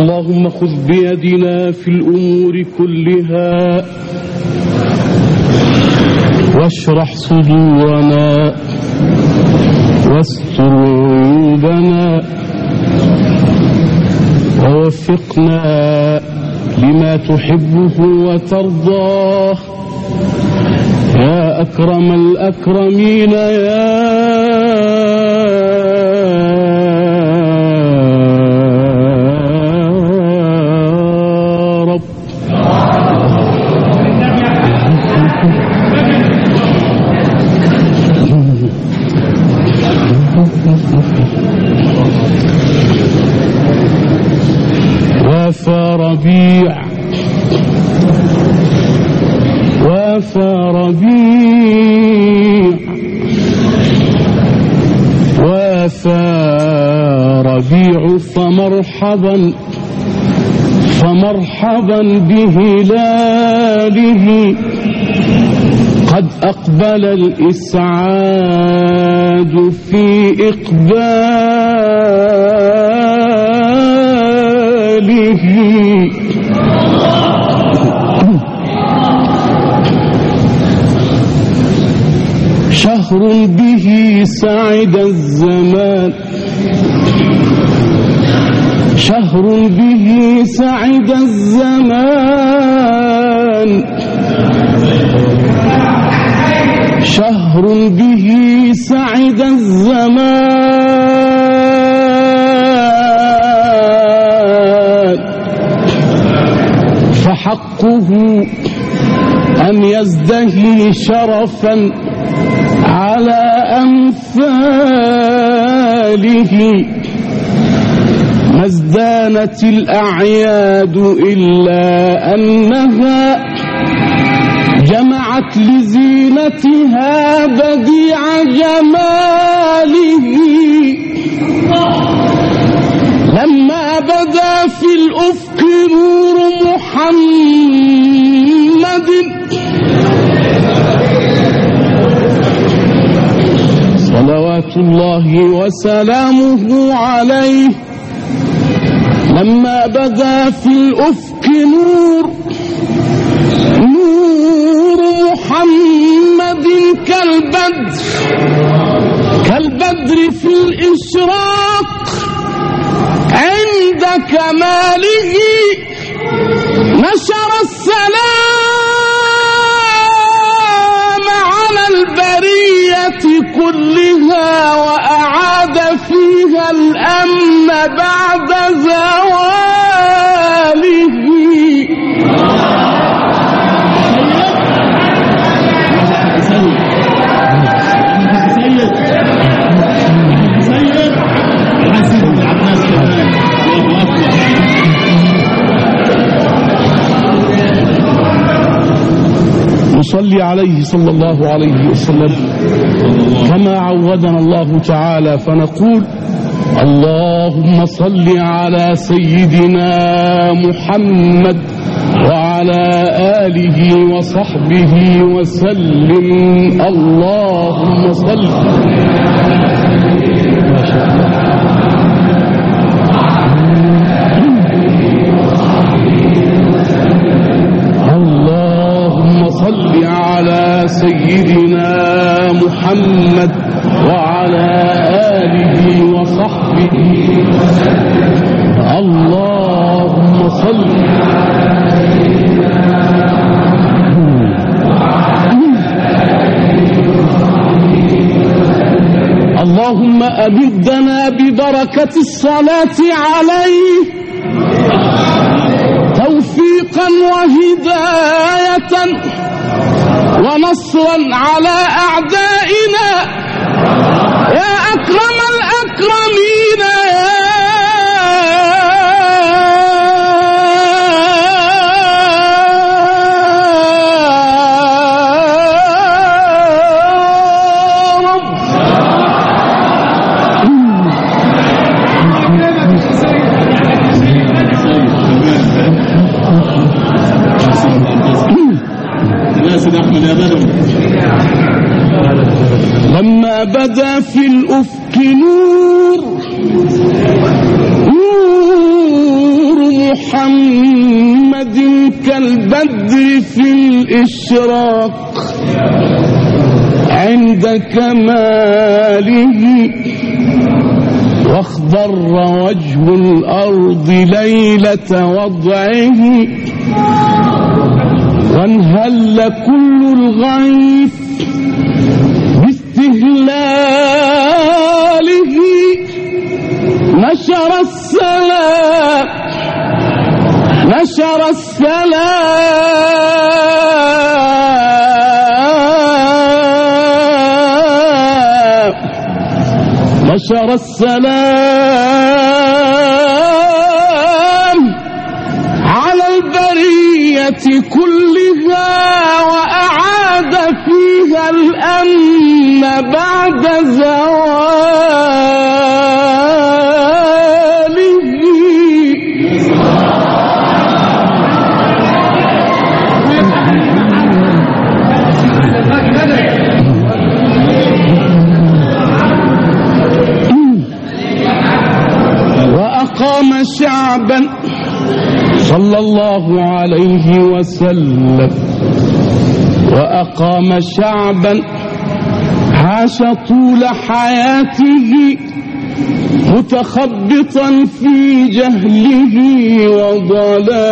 اللهم خذ بيدنا في الأمور كلها واشرح صدورنا واستر عيوبنا ووفقنا لما تحبه وترضاه. يا أكرم الأكرمين يا وافى ربيع وافى ربيع وافى ربيع فمرحبا فمرحبا بهلاله. قد أقبل الإسعاد في إقباله. شهر به سعد الزمان. شهر به سعد الزمان. شهر به سعد الزمان. فحقه أن يزدهي شرفا على أمثاله. ما ازدانت الأعياد إلا أنها جمعت لزينتها بديع جماله. لما بدا في الأفق نور محمد. صلوات الله وسلامه عليه. لما بدا في الأفق نور نور محمد. كالبدر. كالبدر في الإشراق عند كماله نشر السلام على البرية كلها وأعاد فيها الأمن بعد زواله نصلي عليه صلى الله عليه وسلم كما عودنا الله تعالى فنقول اللهم صل على سيدنا محمد وعلى آله وصحبه وسلم. اللهم صل. صل على سيدنا محمد وعلى آله وصحبه. اللهم صل. اللهم أمدنا ببركة الصلاة عليه. توفيقا وهداية. ونصرا على أعدائنا. يا أكرم الأكرمين. نور. نور محمد كالبدر في الإشراق. عند كماله واخضر وجه الأرض ليلة وضعه. وانهل كل الغيث باستهلاك. نشر السلام. نشر السلام. نشر السلام. شعبا صلى الله عليه وسلم وأقام شعبا عاش طول حياته متخبطا في جهله وضلاله.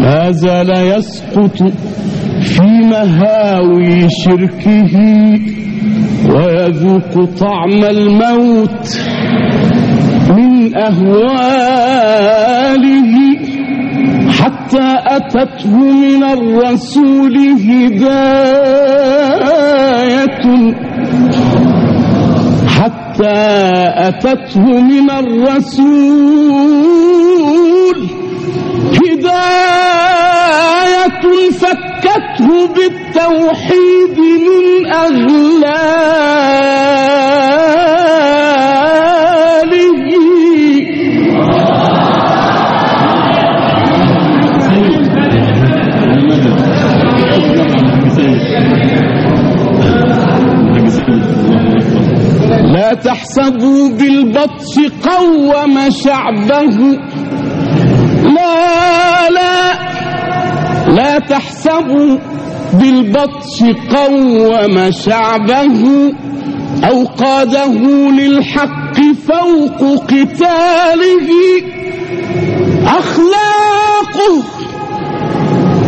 ما زال يسقط في مهاوي شركه. ويذوق طعم الموت من أهواله حتى أتته من الرسول هداية حتى أتته من الرسول هداية فكته بالتوحيد من أغلاله لا تحسبوا بالبطش قوم شعبه. لا لا لا تحسبوا بالبطش قوم شعبه أو قاده للحق فوق قتاله أخلاقه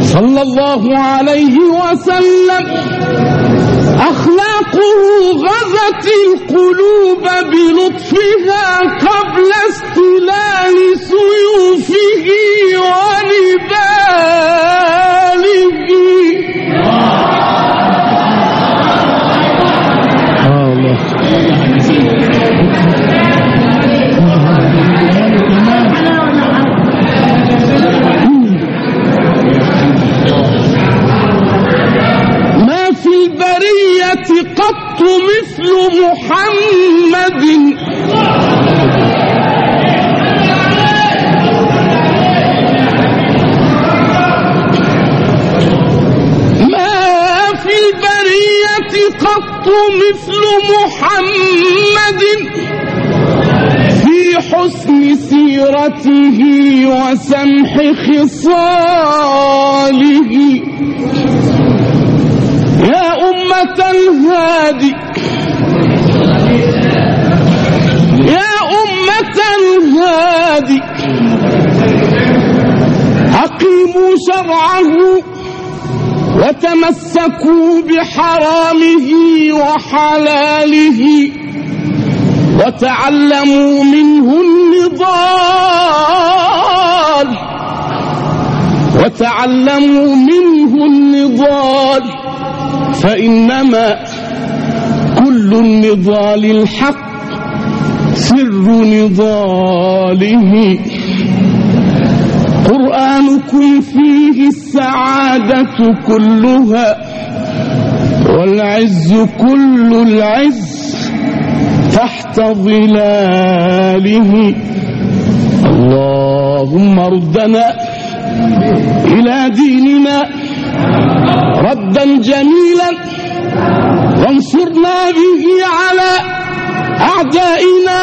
صلى الله عليه وسلم أخلاقه غزت القلوب بلطفها قبل استلال سيرته وسمح خصاله. يا أمة الهادي. يا أمة الهادي. أقيموا شرعه وتمسكوا بحرامه وحلاله. وتعلموا منه النضال. وتعلموا منه النضال. فإنما كل النضال الحق سر نضاله. قرآنكم فيه السعادة كلها والعز كل العز. تحت ظلاله. اللهم ردنا إلى ديننا ردا جميلا وانصرنا به على أعدائنا